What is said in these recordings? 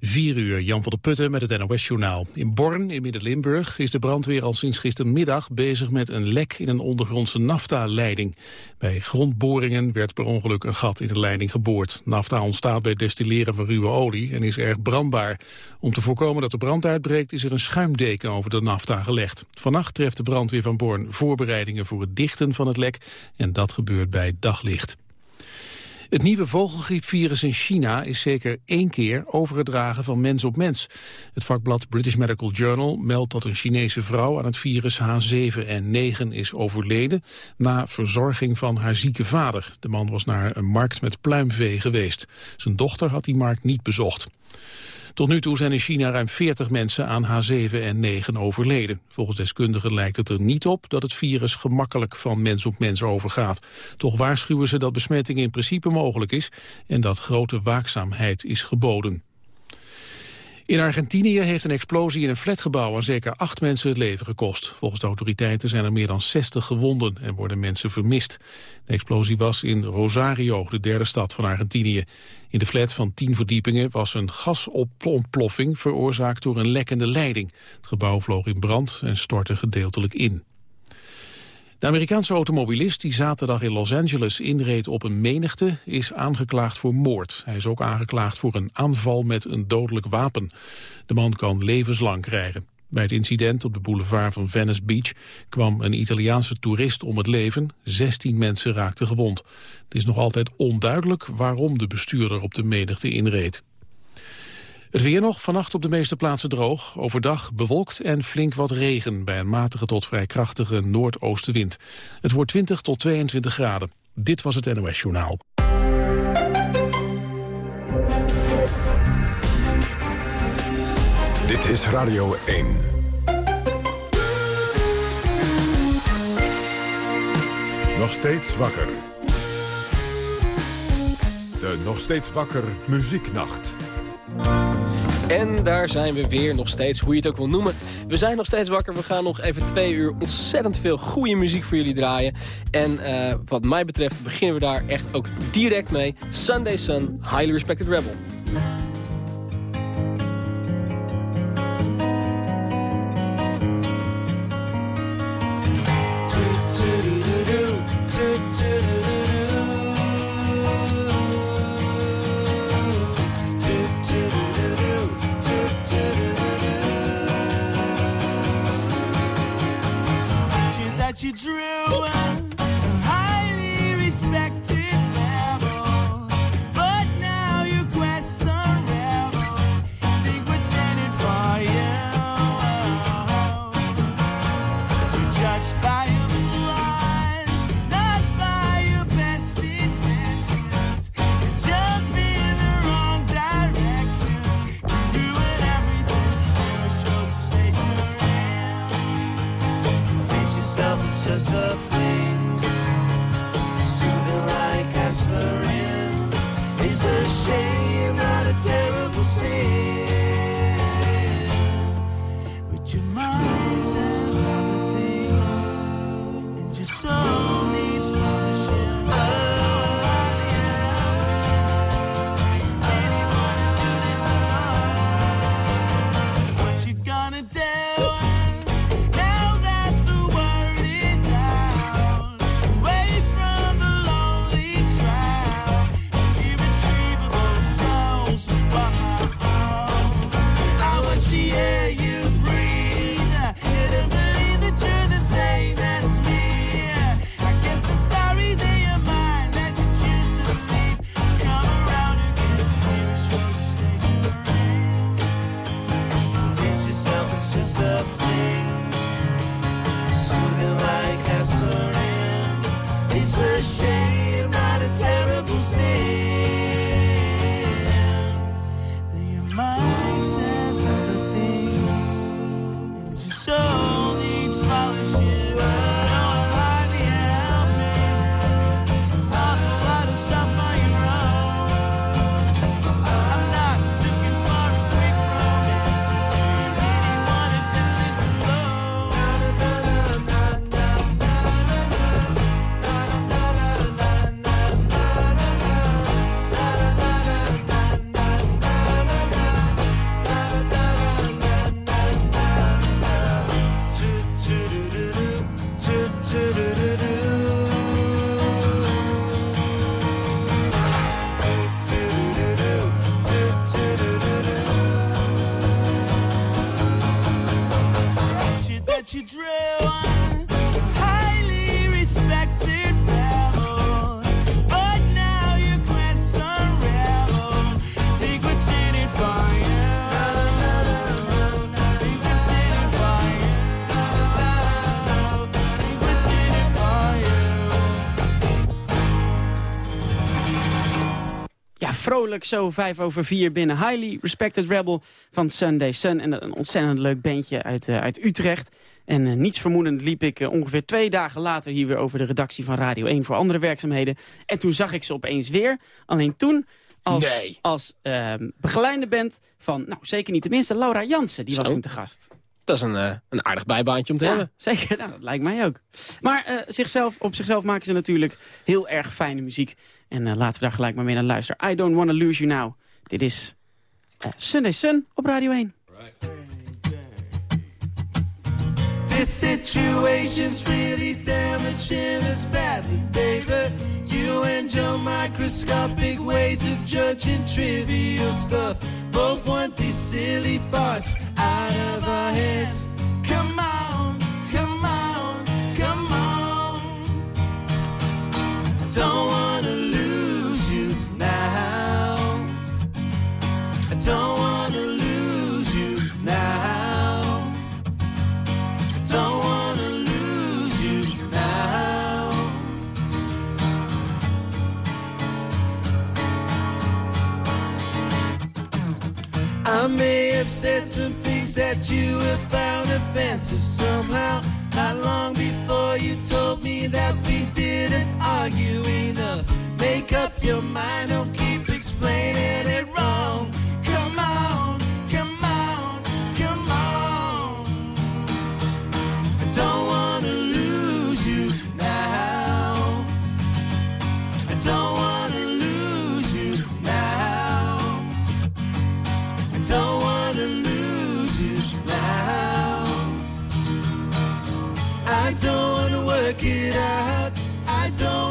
4 uur, Jan van der Putten met het NOS-journaal. In Born, in Midden-Limburg, is de brandweer al sinds gistermiddag bezig met een lek in een ondergrondse nafta-leiding. Bij grondboringen werd per ongeluk een gat in de leiding geboord. Nafta ontstaat bij destilleren van ruwe olie en is erg brandbaar. Om te voorkomen dat de brand uitbreekt is er een schuimdeken over de nafta gelegd. Vannacht treft de brandweer van Born voorbereidingen voor het dichten van het lek en dat gebeurt bij daglicht. Het nieuwe vogelgriepvirus in China is zeker één keer overgedragen van mens op mens. Het vakblad British Medical Journal meldt dat een Chinese vrouw aan het virus H7N9 is overleden na verzorging van haar zieke vader. De man was naar een markt met pluimvee geweest. Zijn dochter had die markt niet bezocht. Tot nu toe zijn in China ruim 40 mensen aan H7N9 overleden. Volgens deskundigen lijkt het er niet op dat het virus gemakkelijk van mens op mens overgaat. Toch waarschuwen ze dat besmetting in principe mogelijk is en dat grote waakzaamheid is geboden. In Argentinië heeft een explosie in een flatgebouw aan zeker acht mensen het leven gekost. Volgens de autoriteiten zijn er meer dan 60 gewonden en worden mensen vermist. De explosie was in Rosario, de derde stad van Argentinië. In de flat van tien verdiepingen was een gasontploffing veroorzaakt door een lekkende leiding. Het gebouw vloog in brand en stortte gedeeltelijk in. De Amerikaanse automobilist die zaterdag in Los Angeles inreed op een menigte is aangeklaagd voor moord. Hij is ook aangeklaagd voor een aanval met een dodelijk wapen. De man kan levenslang krijgen. Bij het incident op de boulevard van Venice Beach kwam een Italiaanse toerist om het leven. 16 mensen raakten gewond. Het is nog altijd onduidelijk waarom de bestuurder op de menigte inreed. Het weer nog, vannacht op de meeste plaatsen droog. Overdag bewolkt en flink wat regen bij een matige tot vrij krachtige noordoostenwind. Het wordt 20 tot 22 graden. Dit was het NOS Journaal. Dit is Radio 1. Nog steeds wakker. De Nog steeds wakker muzieknacht. En daar zijn we weer nog steeds, hoe je het ook wil noemen. We zijn nog steeds wakker. We gaan nog even twee uur ontzettend veel goede muziek voor jullie draaien. En uh, wat mij betreft beginnen we daar echt ook direct mee. Sunday Sun, Highly Respected Rebel. You drew. Vrolijk zo, vijf over vier binnen. Highly Respected Rebel van Sunday Sun. En een ontzettend leuk bandje uit, eh, uit Utrecht. En eh, niets vermoedend liep ik eh, ongeveer twee dagen later... hier weer over de redactie van Radio 1 voor andere werkzaamheden. En toen zag ik ze opeens weer. Alleen toen als, Nee. als ehm, begeleide band van, nou zeker niet tenminste, Laura Jansen. Die was toen te gast. Dat is een, een aardig bijbaantje om te Ja, hebben. zeker. Nou, dat lijkt mij ook. Maar zichzelf, op zichzelf maken ze natuurlijk heel erg fijne muziek. En eh, laten we daar gelijk maar mee naar luisteren. I Don't Wanna Lose You Now. Dit is eh, Sunday Sun op Radio 1. This situation's really damaging us badly, baby. You and your microscopic ways of judging trivial stuff both want these silly thoughts out of our heads. Come on, come on, come on. Don't wanna lose don't wanna lose you now. Don't wanna lose you now. I may have said some things that you have found offensive somehow. Not long before you told me that we didn't argue enough. Make up your mind, don't keep explaining it wrong. Don't wanna lose you now. I don't wanna lose you now. I don't wanna lose you now. I don't wanna work it out. I don't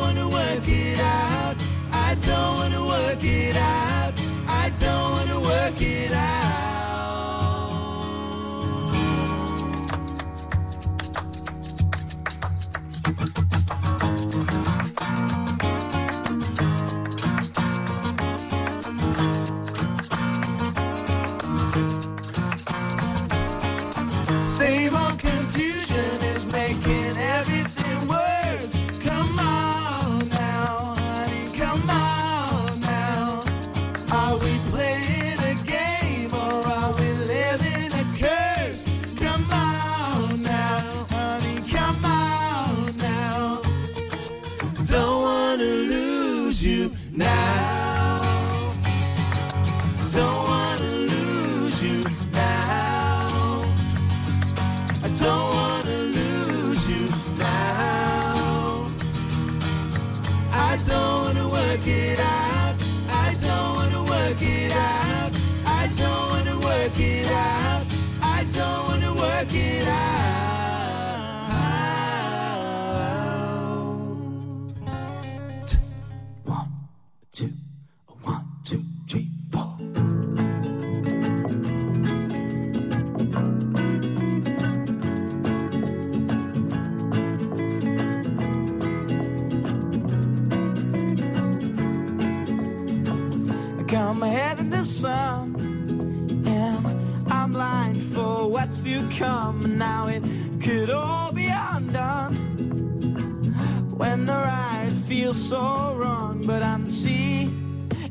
feels so wrong. But I'm the sea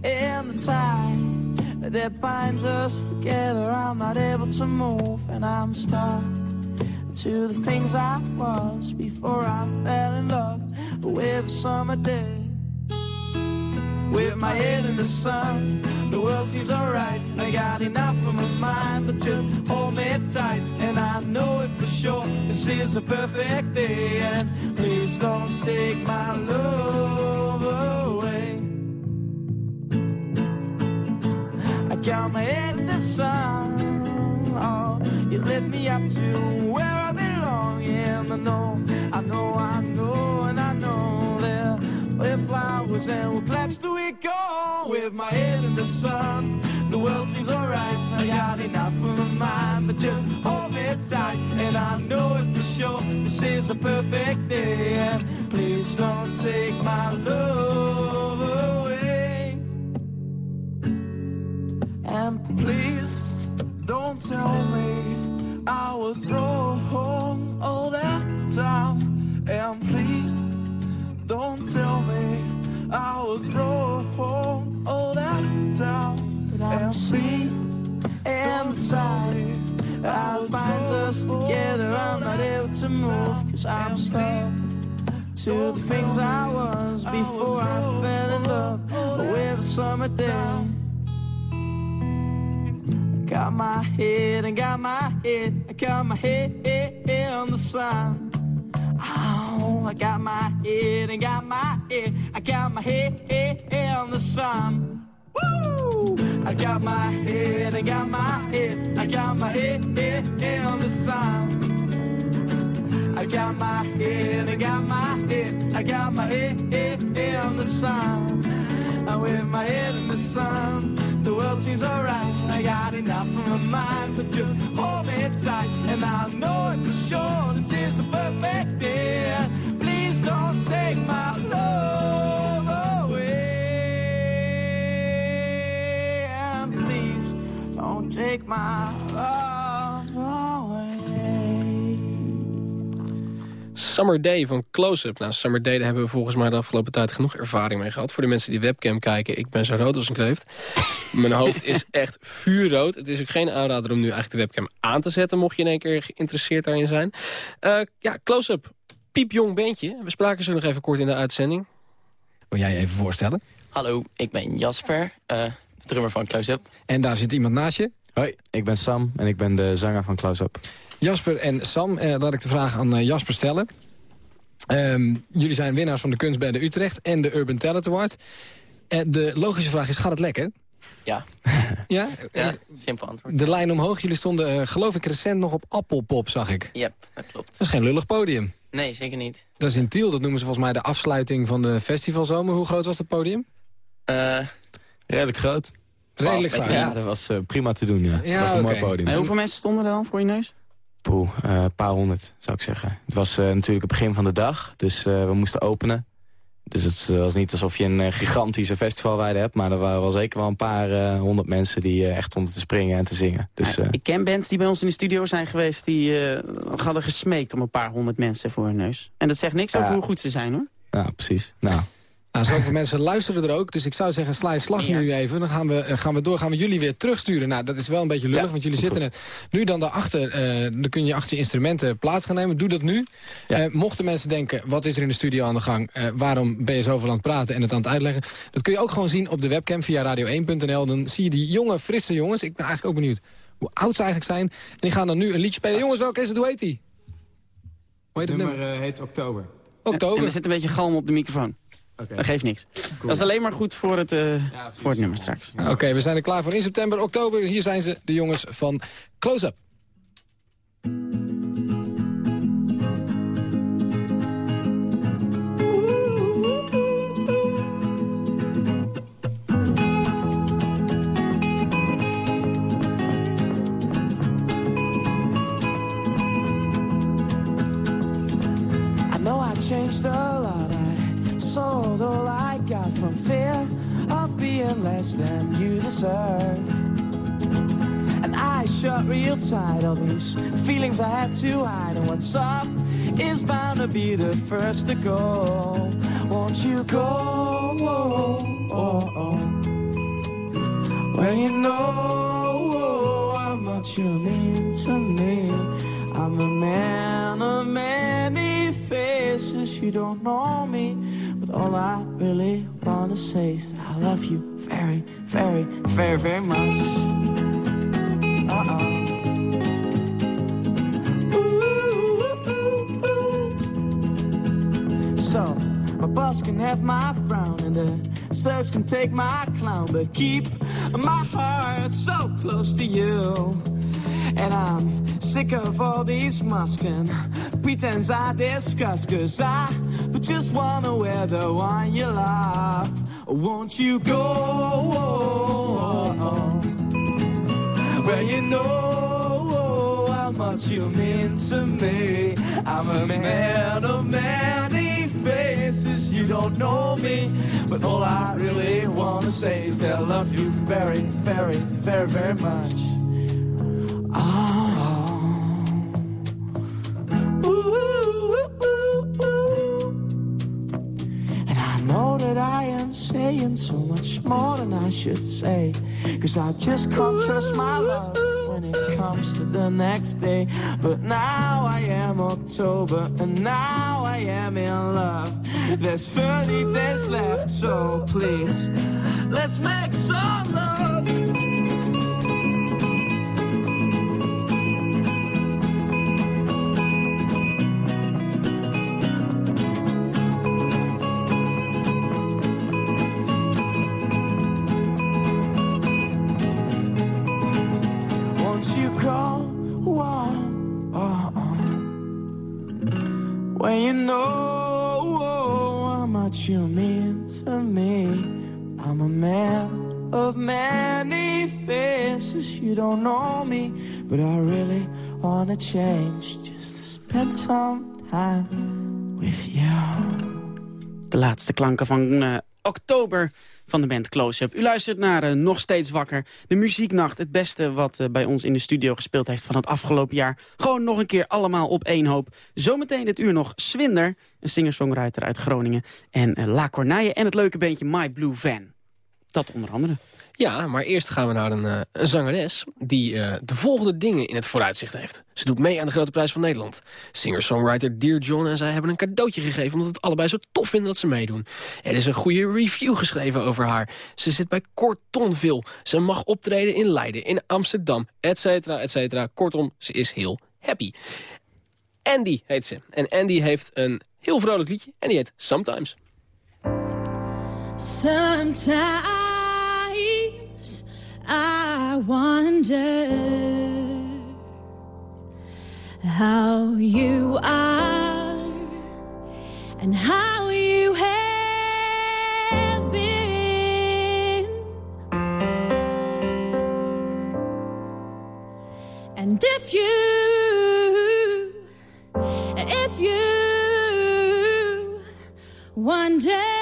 and the tide that binds us together. I'm not able to move, and I'm stuck to the things I was before I fell in love with summer day. With my head in the sun, the world seems alright. I got enough on my mind, but just hold me tight. And I know it for sure, this is a perfect day. And please don't take my love away. I got my head in the sun. Oh, you lift me up to where I belong. And I know, I know, I we're flowers and plans do we go? With my head in the sun, the world seems alright. I got enough of my mind, but just hold me tight, and I know it for sure. This is a perfect day, and please don't take my love away. And please don't tell me I was wrong all that time. And please don't tell me I was wrong all that time. But I'm please and sorry. I'll bind us together. I'm not able to move, cause I'm stuck to the things I was before I fell in love with a summer day. I got my head and got my head, I got my head on the sun. Oh, I got my head and got my head, I got my head on the sun. Woo! I got my head and got my head, I got my head on the sun. I got my head, I got my head, I got my head, head on the sun. And with my head in the sun, the world seems alright. I got enough of my mind, but just hold me tight. And I know it for sure, this is a perfect day. Summer Day van Close-Up. Nou, Summer Day, daar hebben we volgens mij de afgelopen tijd genoeg ervaring mee gehad. Voor de mensen die webcam kijken, ik ben zo rood als een kreeft. Mijn hoofd is echt vuurrood. Het is ook geen aanrader om nu eigenlijk de webcam aan te zetten... mocht je in één keer geïnteresseerd daarin zijn. Eh, ja, Close-Up, piepjong bandje. We spraken zo nog even kort in de uitzending. Wil jij je even voorstellen? Hallo, ik ben Jasper, eh, de drummer van Close Up. En daar zit iemand naast je. Hoi, ik ben Sam en ik ben de zanger van Close Up. Jasper en Sam, eh, laat ik de vraag aan eh, Jasper stellen. Ehm, jullie zijn winnaars van de Kunstbende Utrecht en de Urban Talent Award. De logische vraag is, gaat het lekker? Ja, Ja? ja simpel antwoord. de lijn omhoog, jullie stonden geloof ik recent nog op Appelpop, zag ik. Yep, dat klopt. Dat is geen lullig podium. Nee, zeker niet. Dat is in Tiel, dat noemen ze volgens mij de afsluiting van de festivalzomer. Hoe groot was dat podium? Eh, Redelijk groot. Redelijk groot. Ja, dat was eh, prima te doen, ja. Ja, dat was een mooi oké. podium. En hoeveel mensen stonden er dan voor je neus? Poeh, eh, een paar honderd, zou ik zeggen. Het was eh, natuurlijk het begin van de dag, dus eh, we moesten openen. Dus het was niet alsof je een eh, gigantische festivalweide hebt... maar er waren wel zeker wel een paar eh, honderd mensen die eh, echt stonden te springen en te zingen. Dus eh, ik ken bands die bij ons in de studio zijn geweest... die eh, hadden gesmeekt om een paar honderd mensen voor hun neus. En dat zegt niks Ja. over hoe goed ze zijn, hoor. nou, precies. Nou, Nou, zoveel mensen luisteren er ook. Dus ik zou zeggen, sla je slag Ja. nu even. Dan gaan we, eh, gaan we door. Gaan we jullie weer terugsturen. Nou, dat is wel een beetje lullig, Ja, want jullie zitten er nu dan daarachter. eh dan kun je achter je instrumenten plaats gaan nemen. Doe dat nu. Ja. Eh, mochten mensen denken, wat is er in de studio aan de gang? Eh, waarom ben je zoveel aan het praten en het aan het uitleggen? Dat kun je ook gewoon zien op de webcam via radio1.nl. Dan zie je die jonge, frisse jongens. Ik ben eigenlijk ook benieuwd hoe oud ze eigenlijk zijn. En die gaan dan nu een liedje spelen. Jongens, welke is het? Hoe heet die? Hoe heet het nummer? eh, heet Oktober. En Oktober. er zit een beetje galm op de microfoon. Dat geeft niks. Dat is alleen maar goed voor het, eh, voor het nummer straks. Oké, we zijn er klaar voor in september, oktober. Hier zijn ze, de jongens van Close Up. I know I changed a lot. From fear of being less than you deserve. And I shut real tight all these feelings I had to hide. And what's soft is bound to be the first to go. Won't you go? Well, you know how much you mean to me. I'm a man of many faces. You don't know me, but all I really wanna say is that I love you very, very, very, very much. Ooh. So, my boss can have my frown and the search can take my clown, but keep my heart so close to you. And I'm sick of all these masking pretense I discuss, cause I just wanna wear the one you love. Won't you go? Well, you know how much you mean to me. I'm a man of many faces. You don't know me, but all I really wanna say is that I love you very, very, very, very much. Should say. Cause I just can't trust my love when it comes to the next day. But now I am October, and now I am in love. There's 30 days left, so please, let's make some love. But I really wanna change just to spend some time with you. De laatste klanken van eh, oktober van de band Close-Up. U luistert naar eh, Nog Steeds Wakker. De muzieknacht, het beste wat eh, bij ons in de studio gespeeld heeft van het afgelopen jaar. Gewoon nog een keer allemaal op één hoop. Zometeen dit uur nog Swinder, een singer-songwriter uit Groningen. En La Corneille en het leuke beentje My Blue Van. Dat onder andere. Ja, maar eerst gaan we naar een, eh, een zangeres die eh, de volgende dingen in het vooruitzicht heeft. Ze doet mee aan de Grote Prijs van Nederland. Singer-songwriter Dear John en zij hebben een cadeautje gegeven... omdat het allebei zo tof vinden dat ze meedoen. Er is een goede review geschreven over haar. Ze zit bij Cortonville. Ze mag optreden in Leiden, in Amsterdam, et cetera, et cetera. Kortom, ze is heel happy. Andy heet ze. En Andy heeft een heel vrolijk liedje en die heet Sometimes. Sometimes I wonder how you are and how you have been. And if you, if you wonder too,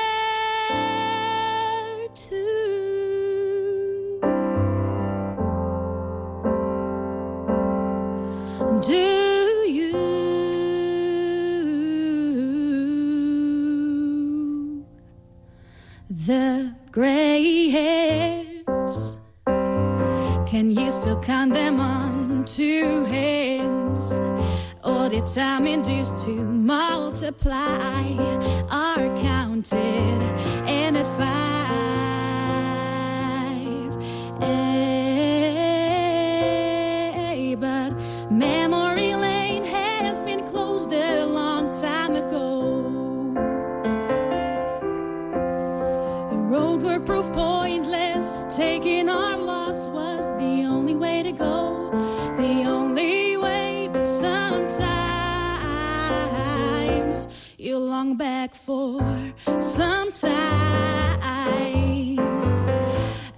The gray hairs, can you still count them on two hands? All the time induced to multiply are counted and at Taking our loss was the only way to go. The only way, but sometimes you long back for. Sometimes,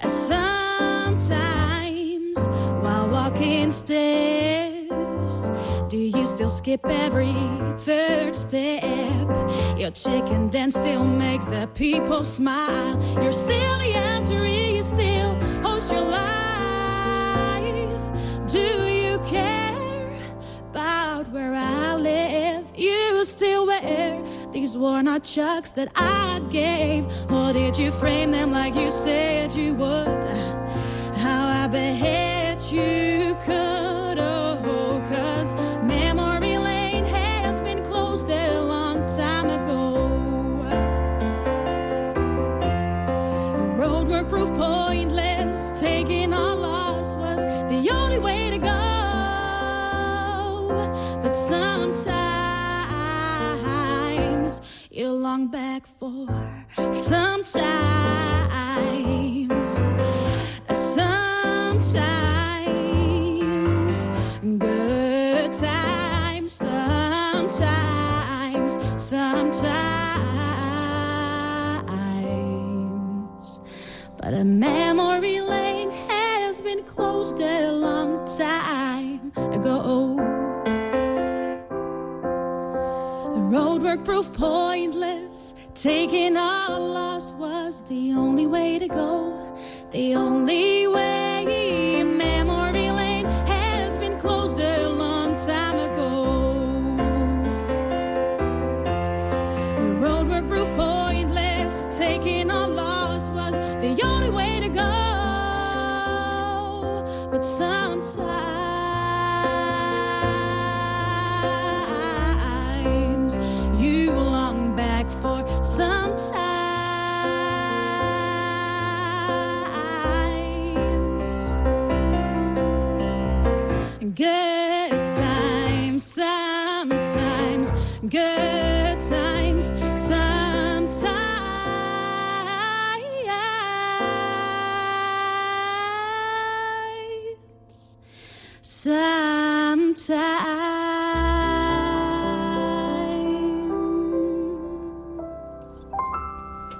sometimes while walking stairs. Do you still skip every third step? Your chicken dance still make the people smile. Your silly entry still host your life. Do you care about where I live? You still wear these worn out chucks that I gave, or did you frame them like you said you would? How I bet you could, taking our loss was the only way to go. But sometimes you long back for, sometimes, sometimes good times, sometimes, sometimes. But a memory roadwork proved pointless. Taking our loss was the only way to go. The only way. Memory lane has been closed a long time ago. Roadwork proved pointless. Taking our loss was the only way to go. But sometimes good times sometimes. Good times sometimes. Sometimes.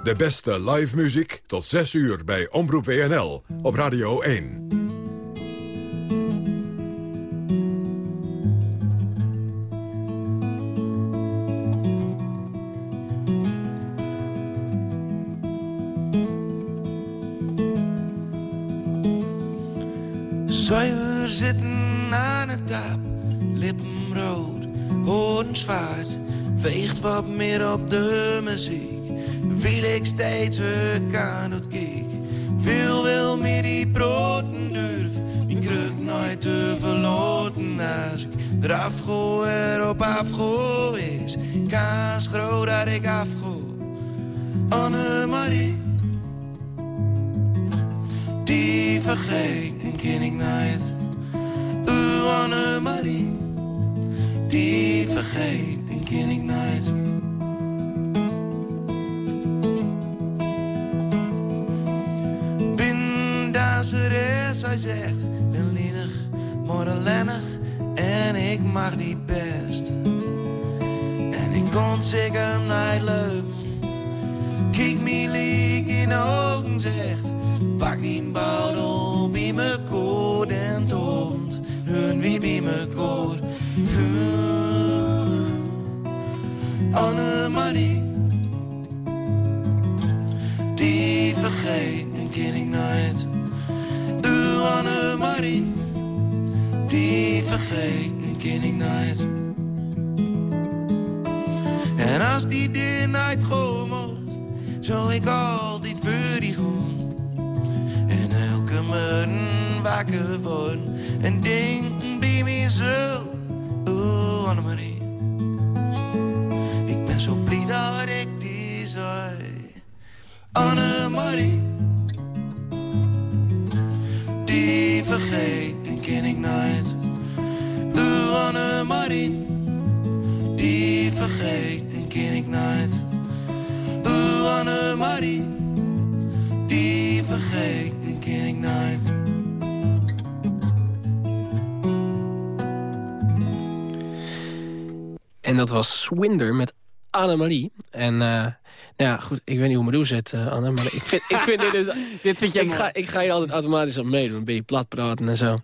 De beste live muziek tot 6 uur bij Omroep WNL op Radio 1. Weegt wat meer op de muziek, wil ik steeds kan het kijk. Wil wel meer die broden durf, mijn kruk nooit te verloten. Als ik eraf go, erop afgo is, kans groot dat ik afgo. Annemarie die vergeet en ken ik nooit. Uw Annemarie, die vergeet en ken ik nooit. Ben danseres, hij zegt, ben lienig, maar ellendig en ik mag niet best. En ik kon zeker nooit leuk. Kijk me liek in de ogen, zegt Pak die bouwel bij me koord en toont hun wie bij me koord. Annemarie, die vergeet en ken ik nooit. Uw Annemarie, die vergeet en ken ik. En als die dit nooit moest, zou ik altijd voor die gaan. En elke morgen wakker worden en denken bij mezelf, oh Annemarie. Zei. Annemarie, die vergeet en ken ik nooit. Oh Annemarie, die vergeet en ken ik nooit. Oh Annemarie, die vergeet en ken ik nooit. En dat was Swinder met Annemarie. En eh, nou ja, goed, ik weet niet hoe me doen zit, eh, Anne. Maar ik vind, ik vind dit dus... Dit vind jij ik, mooi. ga, ik ga hier altijd automatisch aan meedoen. Een beetje plat praten en zo.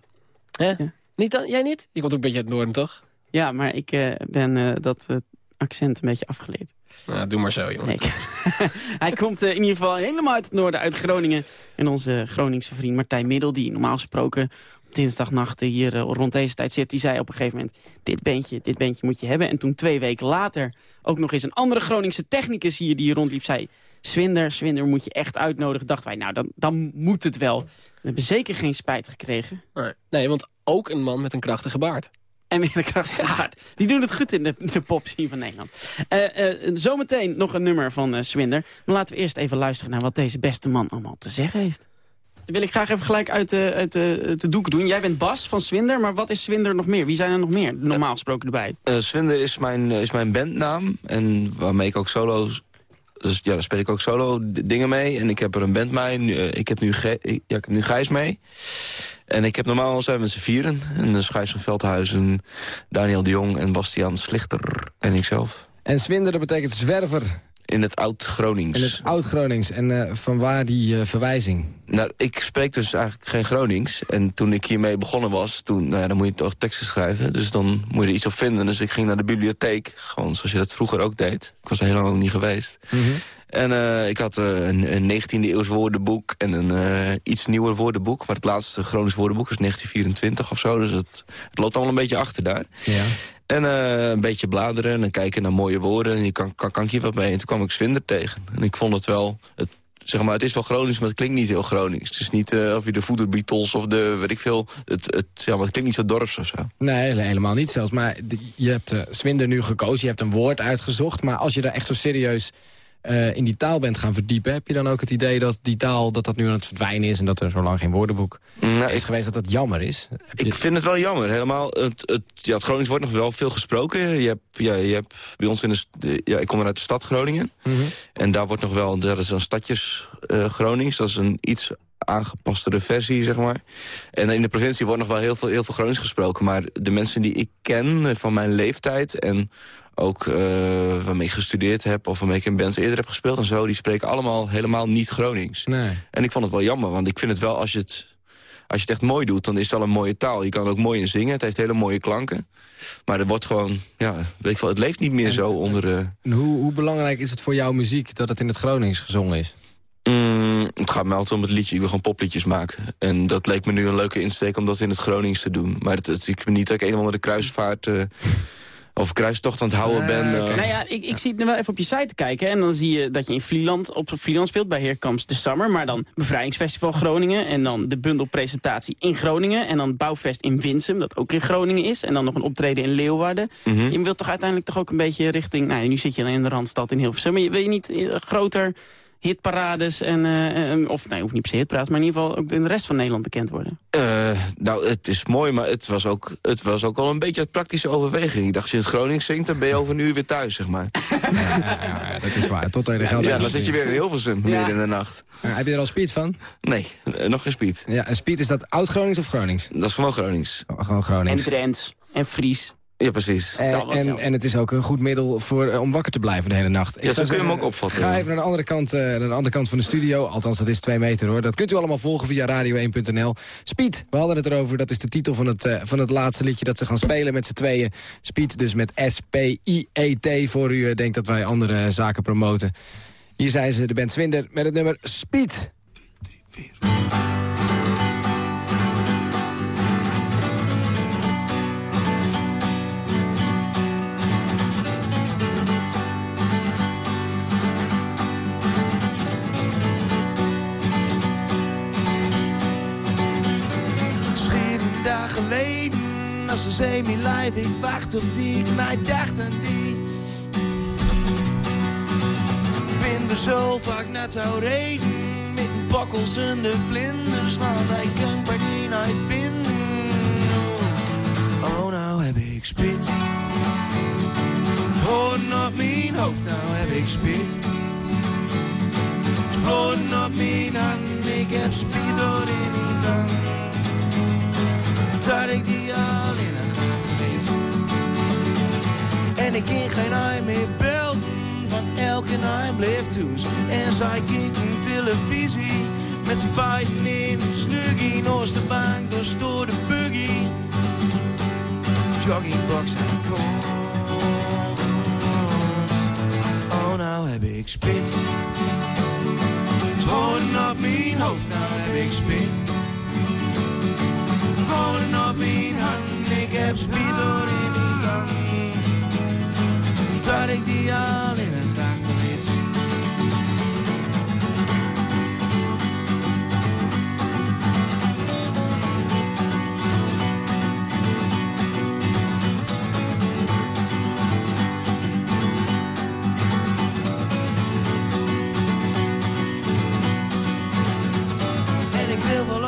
Hè? Niet dan? Jij niet? Je komt ook een beetje uit het noorden, toch? Ja, maar ik eh, ben eh, dat accent een beetje afgeleerd. Nou, doe maar zo, jongen. Nee, Hij komt in ieder geval helemaal uit het noorden, uit Groningen. En onze Groningse vriend Martijn Middel, die normaal gesproken dinsdagnachten hier eh, rond deze tijd zit, die zei op een gegeven moment, dit bandje, dit bandje moet je hebben. En toen twee weken later ook nog eens een andere Groningse technicus hier die hier rondliep, zei, Swinder, Swinder moet je echt uitnodigen. Dachten wij, nou, dan, dan moet het wel. We hebben zeker geen spijt gekregen. Nee. nee, want ook een man met een krachtige baard. En weer een krachtige baard. Die doen het goed in de, de popscene van Nederland. Eh, eh, zometeen nog een nummer van eh, Swinder. Maar laten we eerst even luisteren naar wat deze beste man allemaal te zeggen heeft. Dan wil ik graag even gelijk uit, de uit, de uit de doek doen. Jij bent Bas van Swinder, maar wat is Swinder nog meer? Wie zijn er nog meer normaal gesproken erbij? Eh Swinder is mijn, is mijn bandnaam. En waarmee ik ook solo... Dus ja, daar speel ik ook solo dingen mee. En ik heb er een band mee. Nu, eh, ik, heb nu Ge- ja, ik heb nu Gijs mee. En ik heb normaal zijn we met z'n vieren. En dus Gijs van Veldhuizen, Daniel de Jong en Bastiaan Slichter. En ikzelf. En Swinder, dat betekent zwerver. In het Oud-Gronings. In het Oud-Gronings. En eh, van waar die eh, verwijzing? Nou, ik spreek dus eigenlijk geen Gronings. En toen ik hiermee begonnen was, toen, nou ja, dan moet je toch teksten schrijven. Dus dan moet je er iets op vinden. Dus ik ging naar de bibliotheek, gewoon zoals je dat vroeger ook deed. Ik was er heel lang ook niet geweest. En eh, ik had een, een 19e eeuws woordenboek en een iets nieuwer woordenboek. Maar het laatste Gronings woordenboek is 1924 of zo. Dus het, het loopt allemaal een beetje achter daar. Ja. En eh, een beetje bladeren en kijken naar mooie woorden. En je kan, kan, kan ik hier wat mee. En toen kwam ik Zwinder tegen. En ik vond het wel... Het, zeg maar, het is wel Gronings, maar het klinkt niet heel Gronings. Het is niet eh, of je de voederbeatles of de, weet ik veel... Het, het, ja, maar het klinkt niet zo dorps of zo. Nee, hele- helemaal niet zelfs. Maar je hebt eh Swinder nu gekozen, je hebt een woord uitgezocht. Maar als je daar echt zo serieus eh, in die taal bent gaan verdiepen... heb je dan ook het idee dat die taal dat dat nu aan het verdwijnen is... en dat er zo lang geen woordenboek Nou, is geweest, dat dat jammer is? Je- Ik vind het wel jammer. Helemaal, het, het, ja, het Gronings wordt nog wel veel gesproken. Je hebt, ja, je hebt bij ons in de, ja, ik kom uit de stad Groningen. Mhm. En daar wordt nog wel, dat is een stadjes eh, Gronings. Dat is een iets aangepastere versie, zeg maar. En in de provincie wordt nog wel heel veel, heel veel Gronings gesproken. Maar de mensen die ik ken eh, van mijn leeftijd... en ook eh, waarmee ik gestudeerd heb... of waarmee ik in bands eerder heb gespeeld en zo... die spreken allemaal helemaal niet Gronings. Nee. En ik vond het wel jammer, want ik vind het wel... als je het, als je het echt mooi doet, dan is het wel een mooie taal. Je kan ook mooi in zingen, het heeft hele mooie klanken. Maar er wordt gewoon, ja, weet ik wel, het leeft niet meer zo onder... En hoe, hoe belangrijk is het voor jouw muziek dat het in het Gronings gezongen is? Mm, het gaat mij altijd om het liedje. Ik wil gewoon popliedjes maken. En dat leek me nu een leuke insteek om dat in het Gronings te doen. Maar het, het, ik ben niet dat ik een of andere kruisvaart... eh, of kruistocht aan het houden ben. eh. Nou ja, ik, ik zie het nu wel even op je site kijken. En dan zie je dat je in Vlieland, op Vlieland speelt bij Comes the Summer. Maar dan Bevrijdingsfestival Groningen. En dan de bundelpresentatie in Groningen. En dan Bouwfest in Winsum, dat ook in Groningen is. En dan nog een optreden in Leeuwarden. Mhm. Je wilt toch uiteindelijk toch ook een beetje richting... Nou, nu zit je dan in de Randstad in Hilversum. Maar je- wil je niet eh, groter hitparades en... eh, eh, of, nee, hoeft niet per se hitparades, maar in ieder geval ook in de rest van Nederland bekend worden. Eh, nou, het is mooi, maar het was, ook, het was ook al een beetje uit praktische overweging. Ik dacht, als je in het Gronings zingt, dan ben je over een uur weer thuis, zeg maar. Ja, dat is waar. Tot er de geld Ja, dan zit je weer in Hilversum, midden in de nacht. heb je er al speed van? Nee, eh, nog geen speed. Ja, en speed is dat oud-Gronings of Gronings? Dat is gewoon Gronings. Oh, gewoon En Gronings. Drents en Fries. Ja, precies. Eh, en, en, het is ook een goed middel voor, eh, om wakker te blijven de hele nacht. Ja, zo kun je hem ook opvatten. Ga even naar de, andere kant, eh, naar de andere kant van de studio. Althans, dat is twee meter hoor. Dat kunt u allemaal volgen via radio1.nl. Speed, we hadden het erover. Dat is de titel van het, van het laatste liedje dat ze gaan spelen met z'n tweeën. Speed dus met S-P-I-E-T. Voor u Denk dat wij andere zaken promoten. Hier zijn ze, de band Swinder, met het nummer Speed. 3, 4. Dag geleden, als ze zei mijn lijf, ik wacht op die, ik mij dacht aan die. Ik ben er zo vaak net zou reden, met bokkels en de vlinders, want hij kan bij die nooit vinden. Oh, nou heb ik spit. Hoorn op mijn hoofd, nou heb ik spit. Sploren op mijn hand, ik heb spit door in mijn tand dat ik die al in een gat weet. En ik ging geen ei meer belden, want elke nacht bleef toes. En zij keek een televisie, met z'n beiden in een snuggie. Naast de bank, dus door de buggy. Joggingbox en kool. Oh, nou heb ik spit. Hoorn op mijn hoofd, nou heb ik spit. Hoorn op mijn hand, ik heb in mijn tand. Dat ik die al in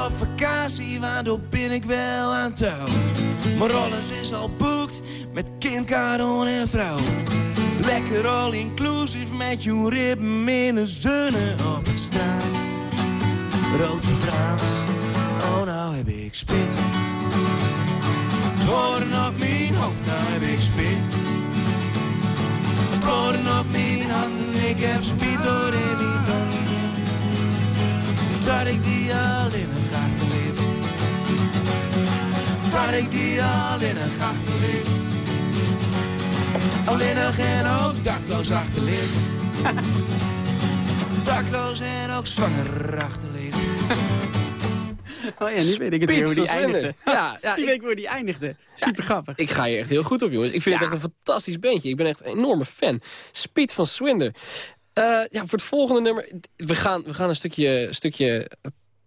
op vakantie, waardoor ben ik wel aan touw. Maar alles is al boekt, met kind, karon en vrouw. Lekker all inclusive met je ribben in de op het straat. Rode draad, oh nou heb ik spit. Horen op mijn hoofd, nou heb ik spit. Sporen op mijn handen, ik heb spijt hoor in tong. Dat ik die al Dat ik die al in een grachten liet. Alleen nog en ook dakloos achterliet. dakloos en ook zwanger. Oh ja, nu weet ik het weer hoe die eindigde. Ja, ja, nu ik- weet ik hoe die eindigde. Super grappig. Ik ga hier echt heel goed op, jongens. Ik vind Ja. het echt een fantastisch bandje. Ik ben echt een enorme fan. Speed van Swinder. Eh, ja, voor het volgende nummer... We gaan, we gaan een stukje, stukje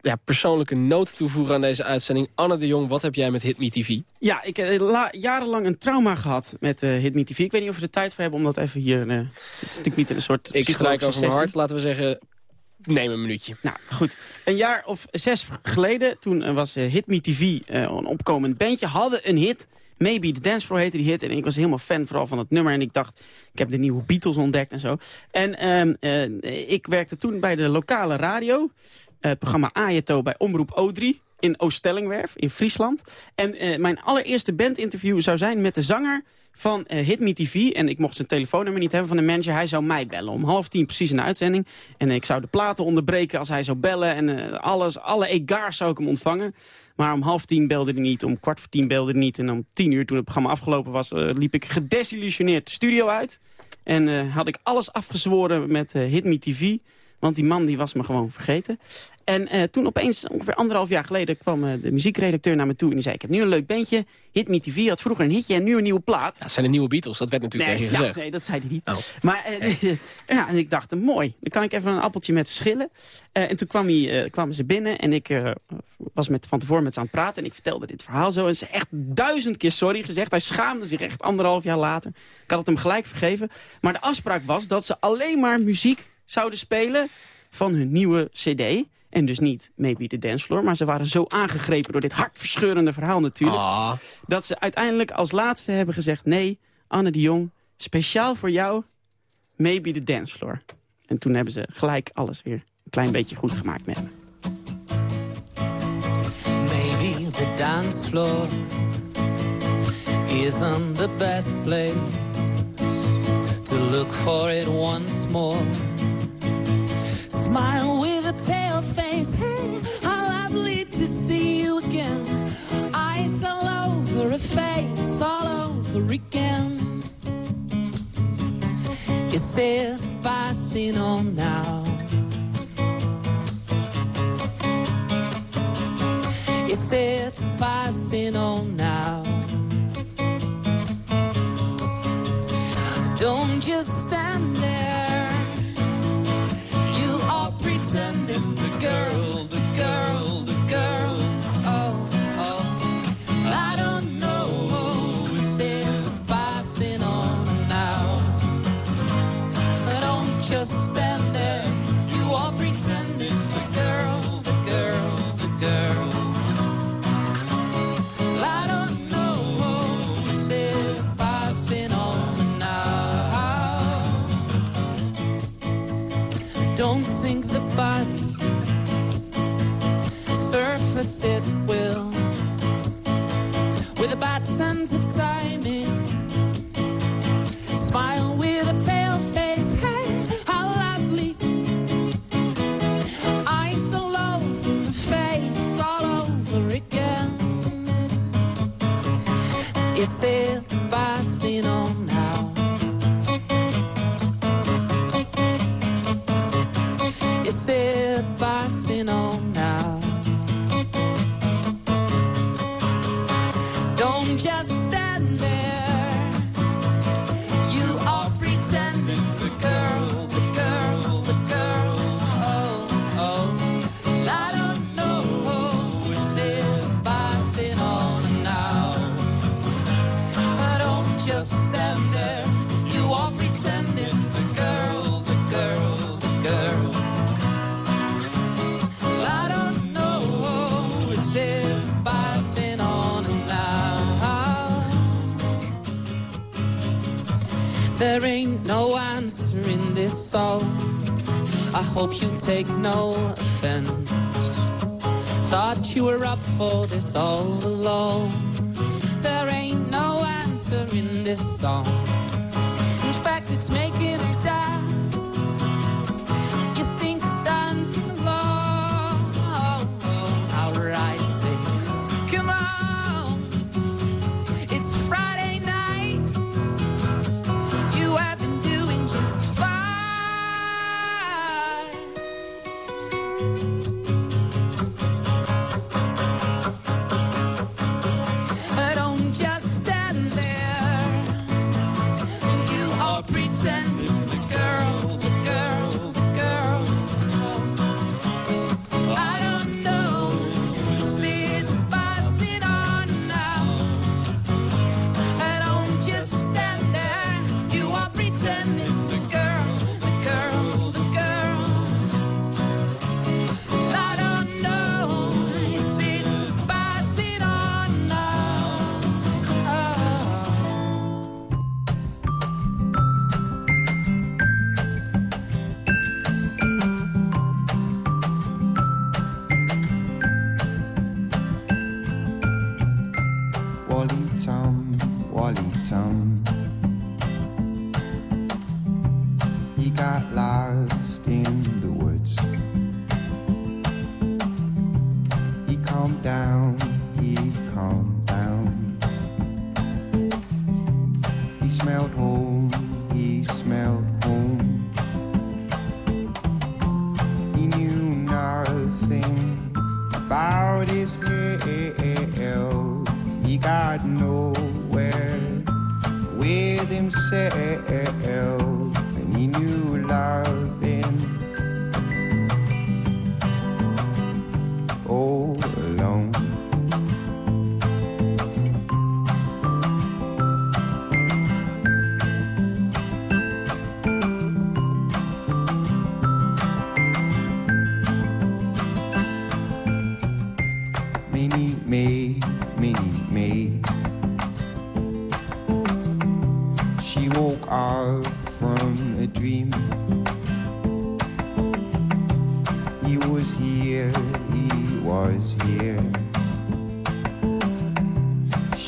ja, persoonlijke noot toevoegen aan deze uitzending. Anne de Jong, wat heb jij met Hit Me TV? Ja, ik heb la- jarenlang een trauma gehad met eh Hit Me TV. Ik weet niet of we er tijd voor hebben om dat even hier... eh, het is natuurlijk niet een soort Ik strijk over mijn hart. Laten we zeggen, neem een minuutje. Nou, goed. Een jaar of zes geleden, toen eh, was eh, Hit Me TV eh, een opkomend bandje. Hadden een hit. Maybe the Dance Floor heette die hit. En ik was helemaal fan vooral van het nummer. En ik dacht, ik heb de nieuwe Beatles ontdekt en zo. En ehm, eh, ik werkte toen bij de lokale radio. Eh, Het programma Ajeto bij Omroep O3 in Oostellingwerf in Friesland. En eh, mijn allereerste bandinterview zou zijn met de zanger van eh, Hit Me TV. En ik mocht zijn telefoonnummer niet hebben van de manager. Hij zou mij bellen om half tien precies de uitzending. En ik zou de platen onderbreken als hij zou bellen. En eh, alles, alle egaars zou ik hem ontvangen. Maar om half tien belde hij niet, om kwart voor tien belde hij niet. En om tien uur, toen het programma afgelopen was, eh, liep ik gedesillusioneerd de studio uit. En eh, had ik alles afgezworen met eh, Hit Me TV. Want die man die was me gewoon vergeten. En eh, toen opeens, ongeveer anderhalf jaar geleden, kwam eh, de muziekredacteur naar me toe. En die zei, ik heb nu een leuk bandje. Hit Me TV had vroeger een hitje en nu een nieuwe plaat. Ja, het zijn de nieuwe Beatles, dat werd natuurlijk Nee, tegen je ja, gezegd. nee, dat zei hij niet. Oh. Maar eh, ja, en ik dacht, mooi. Dan kan ik even een appeltje met ze schillen. En toen kwam hij, kwamen ze binnen en ik was met, van tevoren met ze aan het praten. En ik vertelde dit verhaal zo. En ze echt duizend keer sorry gezegd. Hij schaamde zich echt anderhalf jaar later. Ik had het hem gelijk vergeven. Maar de afspraak was dat ze alleen maar muziek zouden spelen van hun nieuwe cd. En dus niet Maybe the Dance Floor. Maar ze waren zo aangegrepen door dit hartverscheurende verhaal natuurlijk. Ah, Dat ze uiteindelijk als laatste hebben gezegd... nee, Anne de Jong, speciaal voor jou, maybe the dance floor. En toen hebben ze gelijk alles weer een klein beetje goed gemaakt met me. Maybe the dance floor isn't the best place to look for it once more. Smile with a pale face. Hey, how lovely to see you again. Eyes all over a face, all over again. Is it passing on now? Is it passing on now? Don't just stand there. You are pretending the girl, the girl, the girl. Surface it will. With a bad sense of timing, smile with a pale face. Hey, how lovely! Eyes all over, face all over again. Is it hope you take no offense. Thought you were up for this all alone. There ain't no answer in this song. In fact, it's making a dance.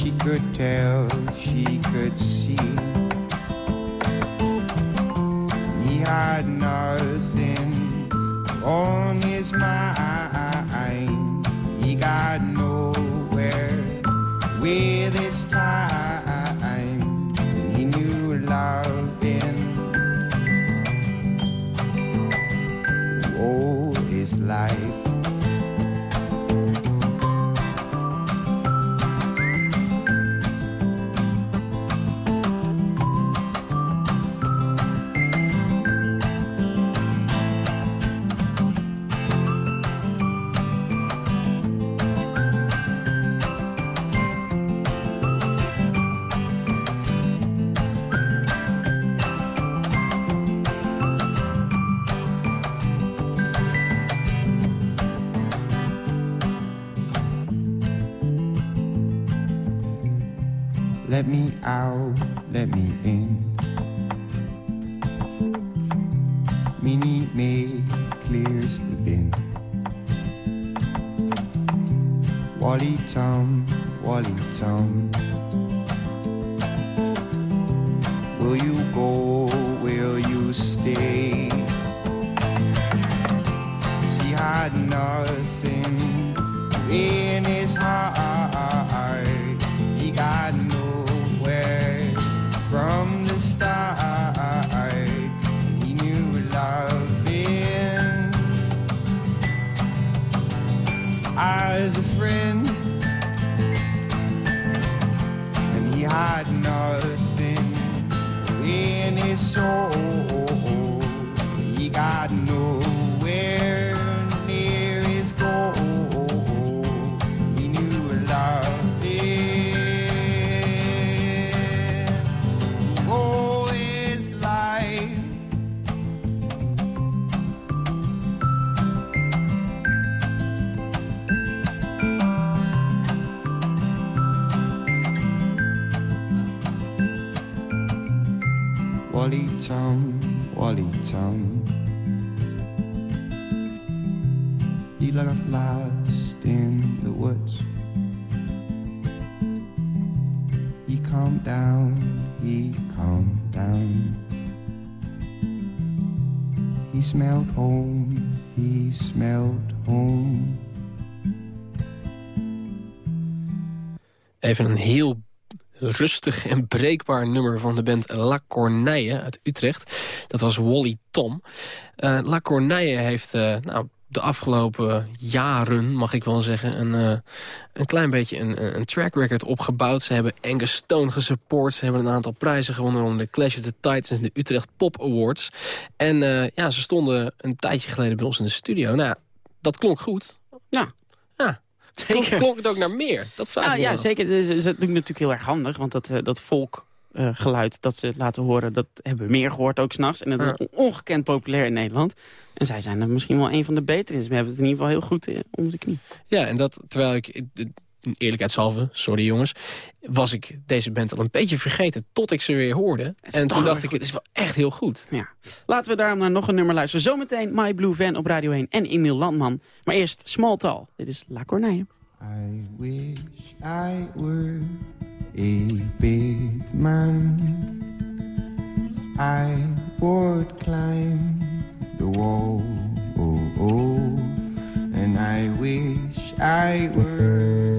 she could tell, she could see. He had not. got no Even een heel rustig en breekbaar nummer van de band La Corneille uit Utrecht. Dat was Wally Tom. Eh, La Corneille heeft eh, nou, de afgelopen jaren, mag ik wel zeggen... een, eh, een klein beetje een, een track record opgebouwd. Ze hebben Angus Stone gesupport. Ze hebben een aantal prijzen gewonnen... onder de Clash of the Titans en de Utrecht Pop Awards. En ja, ze stonden een tijdje geleden bij ons in de studio. Nou, dat klonk goed. Ja. Ja. Klonk, klonk het ook naar meer? Dat vraag Ah, ik me ja, wel. zeker. Dat is, is natuurlijk heel erg handig. Want dat, eh, dat volkgeluid dat ze laten horen... dat hebben we meer gehoord ook s'nachts. En dat is ongekend populair in Nederland. En zij zijn er misschien wel een van de betere in. Ze hebben het in ieder geval heel goed eh, onder de knie. Ja, en dat terwijl ik, eerlijkheidshalve, sorry jongens... was ik deze band al een beetje vergeten tot ik ze weer hoorde. En toen dacht ik, goed. het is wel echt heel goed. Ja. Laten we daarom naar nog een nummer luisteren. Zometeen My Blue Van op Radio 1 en Emiel Landman. Maar eerst Small Tal. Dit is La Corneille. I wish I were a big man. I would climb the wall. Oh, oh. And I wish I were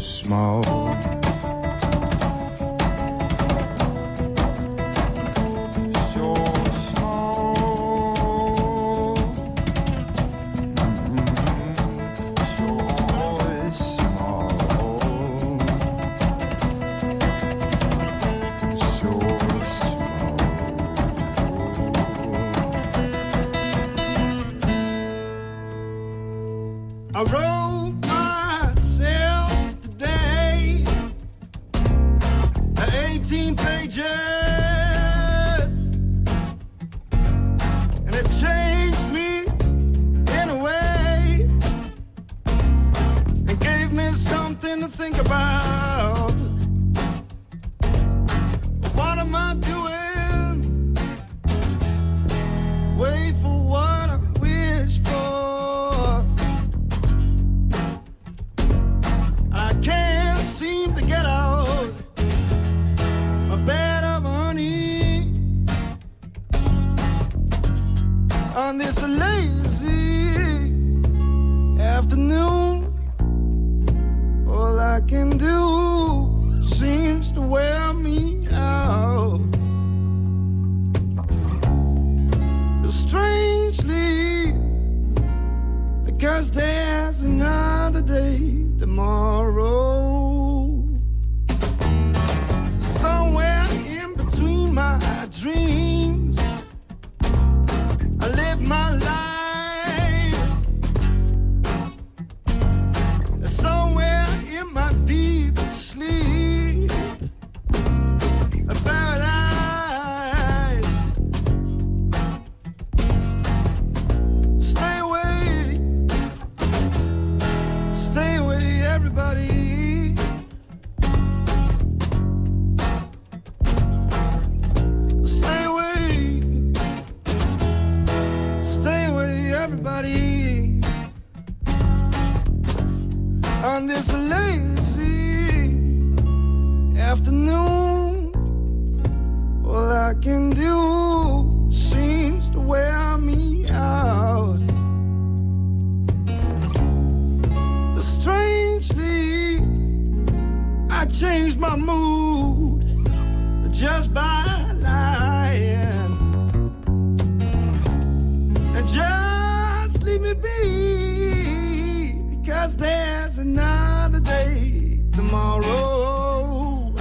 small. everybody on this lazy afternoon. All I can do seems to wear me out. Strangely, I changed my mood just by Yes, there's another day tomorrow.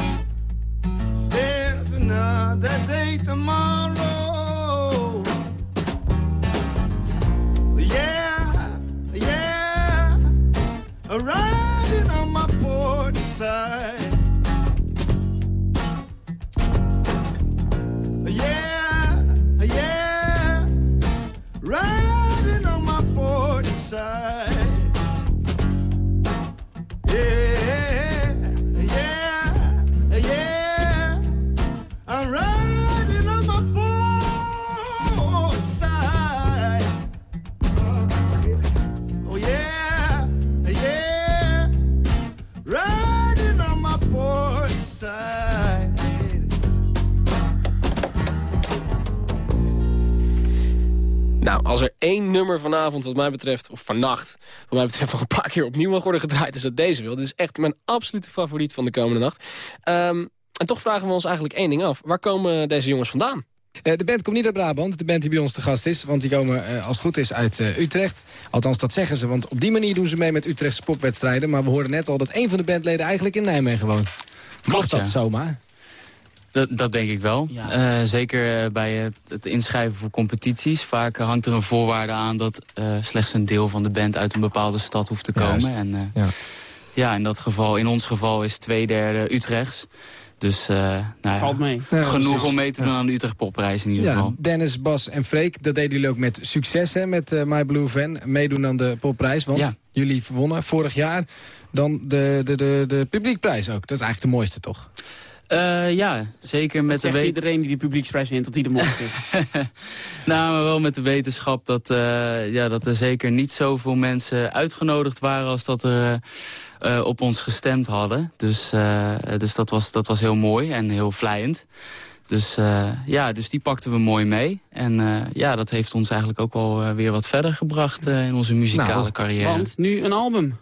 There's another day tomorrow. Yeah, yeah. Riding on my port side. Één nummer vanavond wat mij betreft, of vannacht, wat mij betreft nog een paar keer opnieuw mag worden gedraaid, is dat deze wil. Dit is echt mijn absolute favoriet van de komende nacht. Ehm, en toch vragen we ons eigenlijk één ding af. Waar komen deze jongens vandaan? Eh, de band komt niet uit Brabant, de band die bij ons te gast is. Want die komen, eh, als het goed is, uit eh, Utrecht. Althans, dat zeggen ze, want op die manier doen ze mee met Utrechtse popwedstrijden. Maar we hoorden net al dat een van de bandleden eigenlijk in Nijmegen woont. Mag dat ja. zomaar? Dat, dat denk ik wel. Eh, zeker eh, bij het, het inschrijven voor competities. Vaak hangt er een voorwaarde aan dat eh, slechts een deel van de band uit een bepaalde stad hoeft te komen. Juist. En, eh, Ja. ja, in dat geval, in ons geval is twee derde Utrechts. Dus eh, nou ja, Valt mee. Ja, genoeg precies. om mee te doen aan de Utrecht Popprijs in ieder Ja, geval. Dennis, Bas en Freek, dat deden jullie ook met succes hè, met eh, My Blue Van. Meedoen aan de popprijs, want Ja. jullie wonnen vorig jaar dan de, de, de, de publiekprijs ook. Dat is eigenlijk de mooiste, toch? Eh, ja, zeker met de iedereen die de publieksprijs wint, dat hij de mooiste is. Nou, maar wel met de wetenschap dat, eh, ja, dat er zeker niet zoveel mensen uitgenodigd waren als dat er eh, op ons gestemd hadden. Dus, dus dat, was, dat was heel mooi en heel vlijend. Dus ja, dus die pakten we mooi mee. En ja, dat heeft ons eigenlijk ook wel weer wat verder gebracht in onze muzikale Nou, carrière. Want nu een album.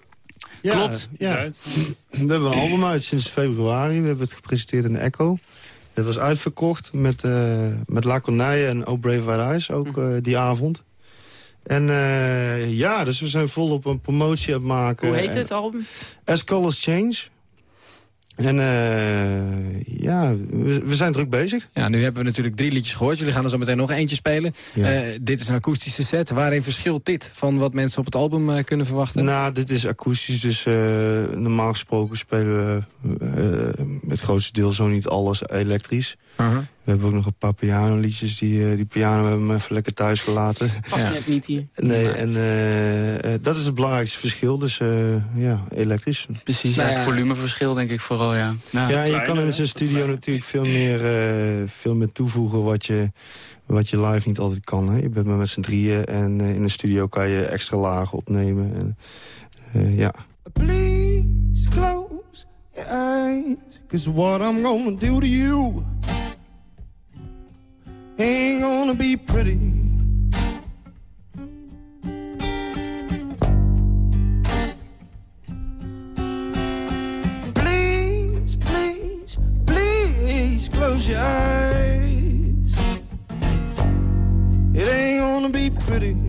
Ja, Klopt. Ja. We hebben een album uit sinds februari. We hebben het gepresenteerd in de Echo. Het was uitverkocht met, eh met La Corneille en Oh Brave White Eyes ook eh, die avond. En eh, ja, dus we zijn volop een promotie aan het maken. Hoe heet En het album? As Colors Change. En eh, ja, we, we zijn druk bezig. Ja, nu hebben we natuurlijk drie liedjes gehoord. Jullie gaan er zo meteen nog eentje spelen. Ja. Eh, dit is een akoestische set. Waarin verschilt dit van wat mensen op het album eh, kunnen verwachten? Nou, dit is akoestisch, dus normaal gesproken spelen we het grootste deel, zo niet alles, elektrisch. Uh-huh. We hebben ook nog een paar pianoliedjes, die, eh, die piano hebben we even lekker thuis gelaten. Past net niet hier. Nee, en eh, eh, dat is het belangrijkste verschil, dus eh, ja, elektrisch. Precies, ja, het volumeverschil denk ik vooral, ja. Nou, Ja, je kan in zijn studio natuurlijk veel meer, eh, veel meer toevoegen wat je, wat je live niet altijd kan. Hè? Je bent maar met z'n drieën en in een studio kan je extra lagen opnemen. En, eh, ja. Please close your eyes. Cause what I'm gonna do to you ain't gonna be pretty. Please, please, please close your eyes. It ain't gonna be pretty.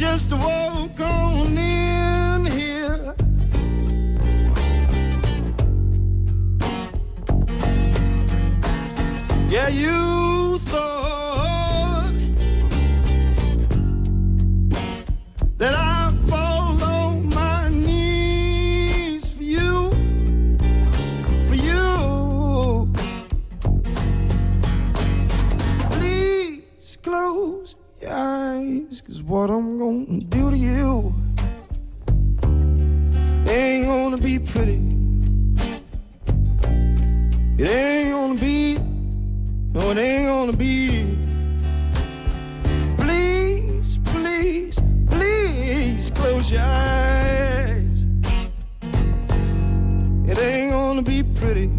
Just walk gonna be pretty.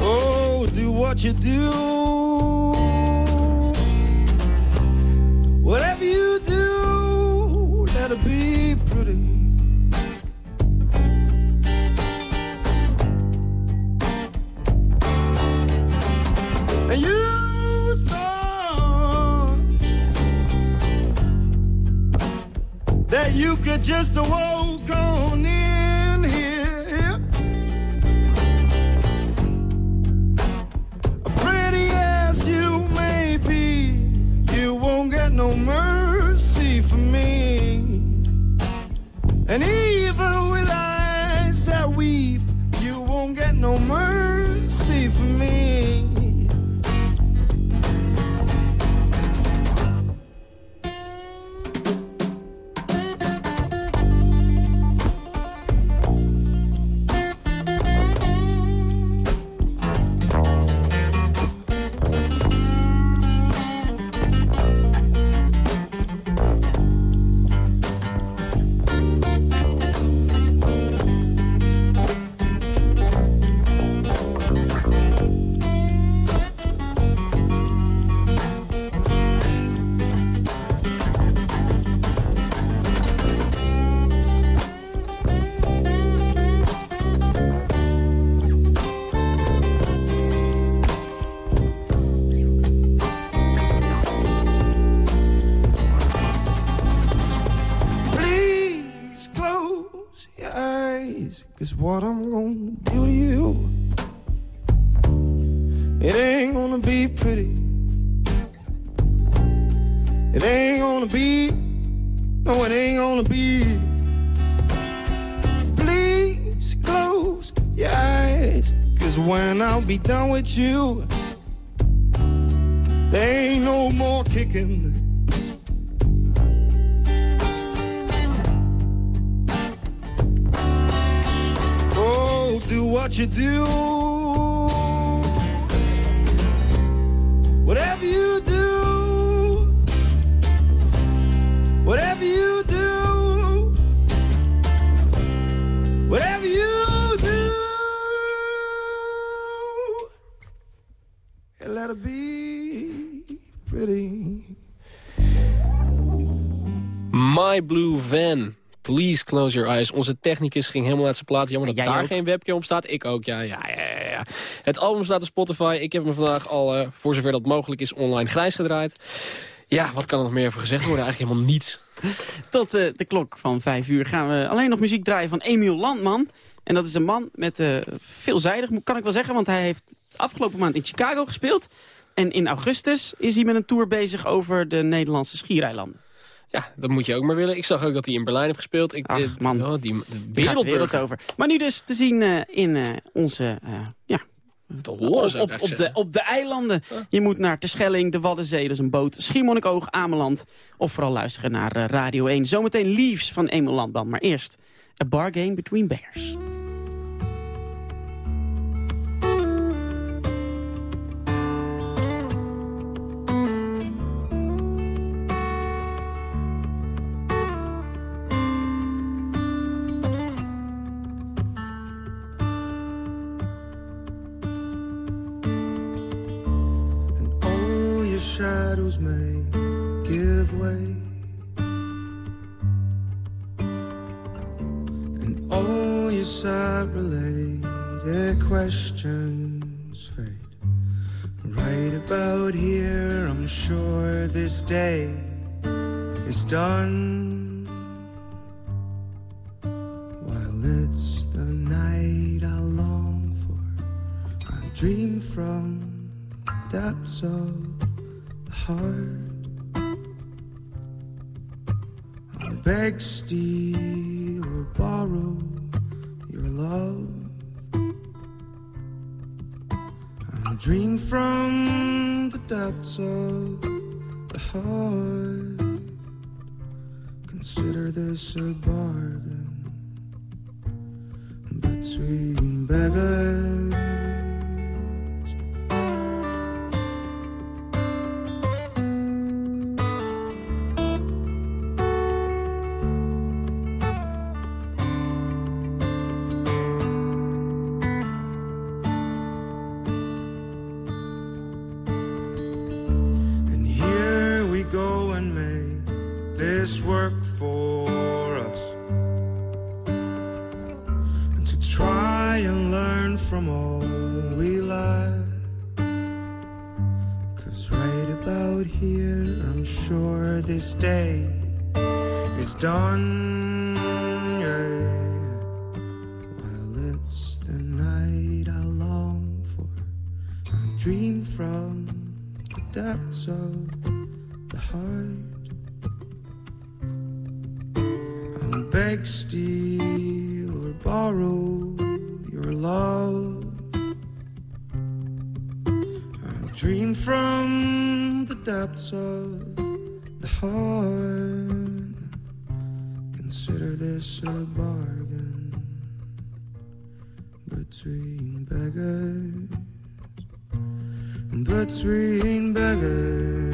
Oh, do what you do. You could just do to you, it ain't gonna be pretty. It ain't gonna be, no, it ain't gonna be. Please close your eyes, cause when I'll be done with you, there ain't no more kicking. What you do. Whatever you do, whatever you do, whatever you do, and let it be pretty. My Blue Van. Please close your eyes. Onze technicus ging helemaal uit zijn plaat. Jammer dat daar ook? geen webcam op staat. Ik ook, ja, ja, ja, ja, ja. Het album staat op Spotify. Ik heb hem vandaag al, eh, voor zover dat mogelijk is, online grijs gedraaid. Ja, wat kan er nog meer over gezegd worden? Eigenlijk helemaal niets. Tot eh, de klok van vijf uur gaan we alleen nog muziek draaien van Emiel Landman. En dat is een man met eh, veelzijdig, kan ik wel zeggen. Want hij heeft afgelopen maand in Chicago gespeeld. En in augustus is hij met een tour bezig over de Nederlandse schiereilanden. Ja, dat moet je ook maar willen. Ik zag ook dat hij in Berlijn heeft gespeeld. Ik, Ach, eh, man. oh, die, de wereld over. Maar nu dus te zien eh, in eh, onze... eh, ja, Te horen op, op, eigenlijk de, op de eilanden. Je moet naar Terschelling, de Waddenzee, dat is een boot. Schiermonnikoog, Ameland. Of vooral luisteren naar Radio 1. Zometeen Leaves van Emil Landman. Maar eerst A Bargain Between Beggars. Shadows may give way, and all your sad related questions fade. Right about here, I'm sure this day is done. dream from the depths of the heart. I beg, steal, or borrow your love. I dream from the depths of the heart. Consider this a bargain between beggars but beggars.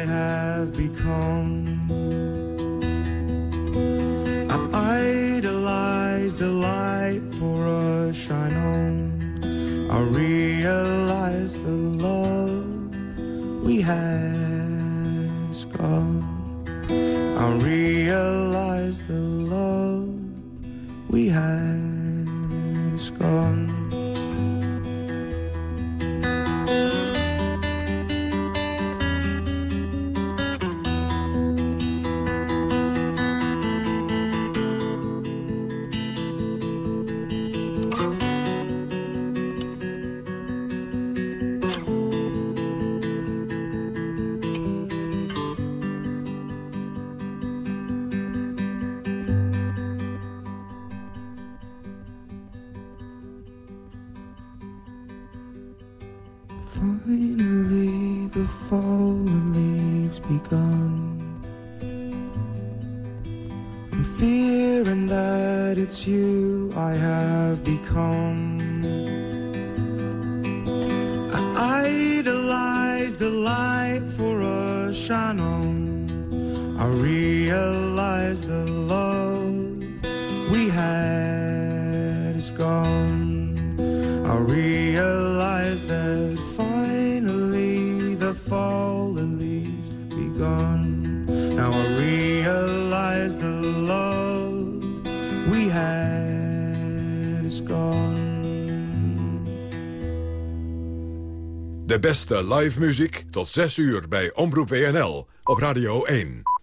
I have become. beste live muziek tot 6 uur bij Omroep WNL op Radio 1.